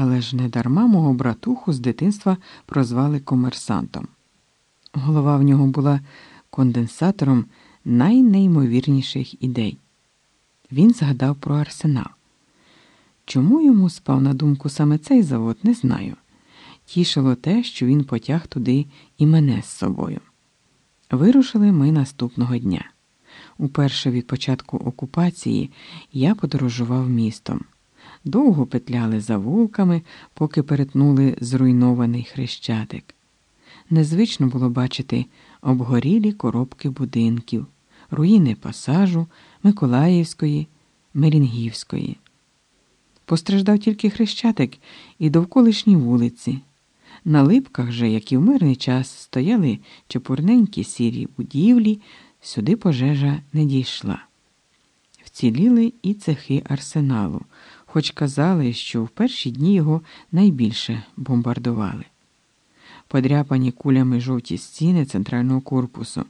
Але ж не дарма мого братуху з дитинства прозвали комерсантом. Голова в нього була конденсатором найнеймовірніших ідей. Він згадав про арсенал. Чому йому спав на думку саме цей завод, не знаю. Тішило те, що він потяг туди і мене з собою. Вирушили ми наступного дня. Уперше від початку окупації я подорожував містом. Довго петляли за вулками, поки перетнули зруйнований хрещатик. Незвично було бачити обгорілі коробки будинків, руїни пасажу, Миколаївської, Мерінгівської. Постраждав тільки хрещатик і довколишні вулиці. На липках же, як і в мирний час, стояли чепурненькі сірі будівлі, сюди пожежа не дійшла. Вціліли і цехи арсеналу, хоч казали, що в перші дні його найбільше бомбардували. Подряпані кулями жовті стіни центрального корпусу,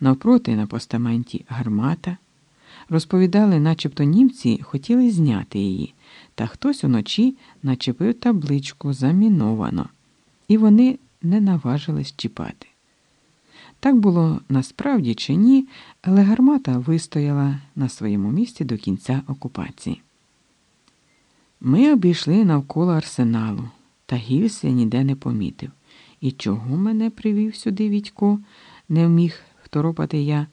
навпроти на постаменті гармата. Розповідали, начебто німці хотіли зняти її, та хтось уночі начепив табличку заміновано, і вони не наважились чіпати. Так було насправді чи ні, але гармата вистояла на своєму місці до кінця окупації. Ми обійшли навколо арсеналу, та гільс я ніде не помітив. І чого мене привів сюди Відько, не вміг второпати я,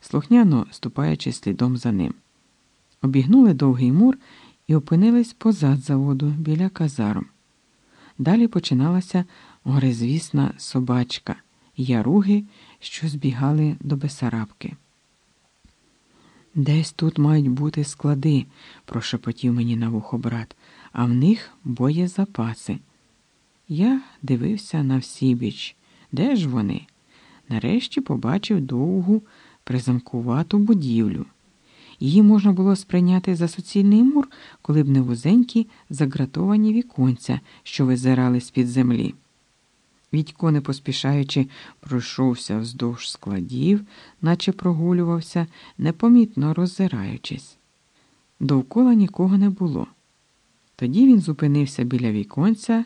слухняно ступаючи слідом за ним. Обігнули довгий мур і опинились позад заводу біля казарм. Далі починалася горизвісна собачка, яруги, що збігали до Бесарабки. Десь тут мають бути склади, прошепотів мені на вухо брат, а в них боєзапаси. Я дивився на всібіч. Де ж вони? Нарешті побачив довгу призамкувату будівлю. Її можна було сприйняти за суцільний мур, коли б не вузенькі загратовані віконця, що визирали з-під землі. Відько, не поспішаючи, пройшовся вздовж складів, наче прогулювався, непомітно роззираючись. Довкола нікого не було. Тоді він зупинився біля віконця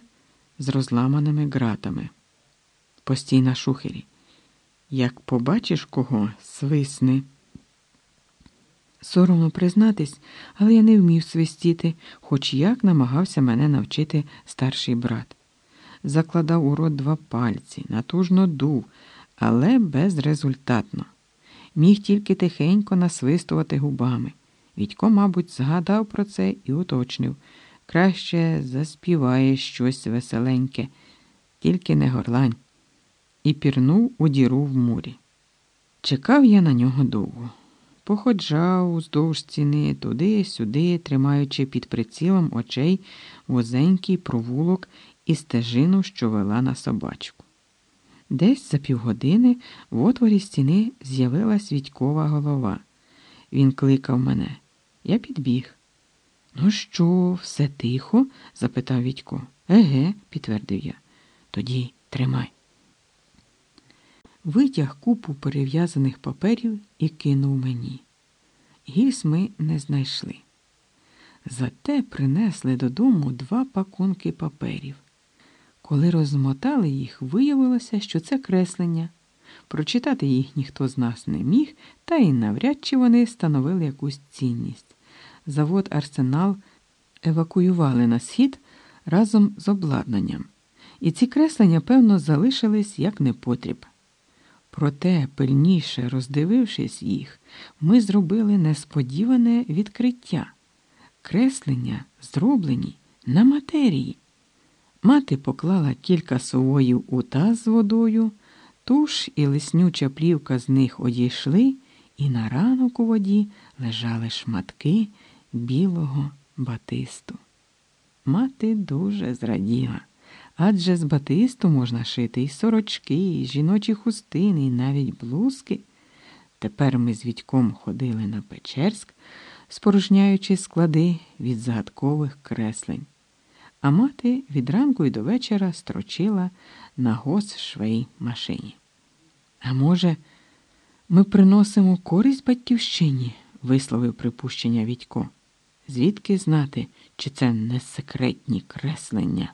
з розламаними ґратами. Постій на шухері. Як побачиш кого, свисни. Соромно признатись, але я не вмів свистіти, хоч як намагався мене навчити старший брат. Закладав у рот два пальці, натужно дув, але безрезультатно. Міг тільки тихенько насвистувати губами. Відько, мабуть, згадав про це і уточнив краще заспіває щось веселеньке, тільки не горлань, і пірнув у діру в мурі. Чекав я на нього довго. Походжав уздовж стіни туди-сюди, тримаючи під прицілом очей вузенький провулок і стежину, що вела на собачку. Десь за півгодини в отворі стіни з'явилась Відькова голова. Він кликав мене. Я підбіг. Ну що, все тихо? запитав Відько. Еге, підтвердив я. Тоді тримай. Витяг купу перев'язаних паперів і кинув мені. Гільз ми не знайшли. Зате принесли додому два пакунки паперів. Коли розмотали їх, виявилося, що це креслення. Прочитати їх ніхто з нас не міг, та й навряд чи вони становили якусь цінність. Завод Арсенал евакуювали на схід разом з обладнанням, і ці креслення, певно, залишились як непотріб. Проте, пильніше роздивившись їх, ми зробили несподіване відкриття. Креслення зроблені на матерії. Мати поклала кілька совоїв у таз з водою, туш і лиснюча плівка з них одійшли, і на ранок у воді лежали шматки білого батисту. Мати дуже зраділа, адже з батисту можна шити і сорочки, і жіночі хустини, і навіть блузки. Тепер ми з Відьком ходили на Печерськ, спорожняючи склади від загадкових креслень. А мати від ранку і до вечора строчила на госшвей машині. А може, ми приносимо користь батьківщині, висловив припущення Відько. Звідки знати, чи це не секретні креслення?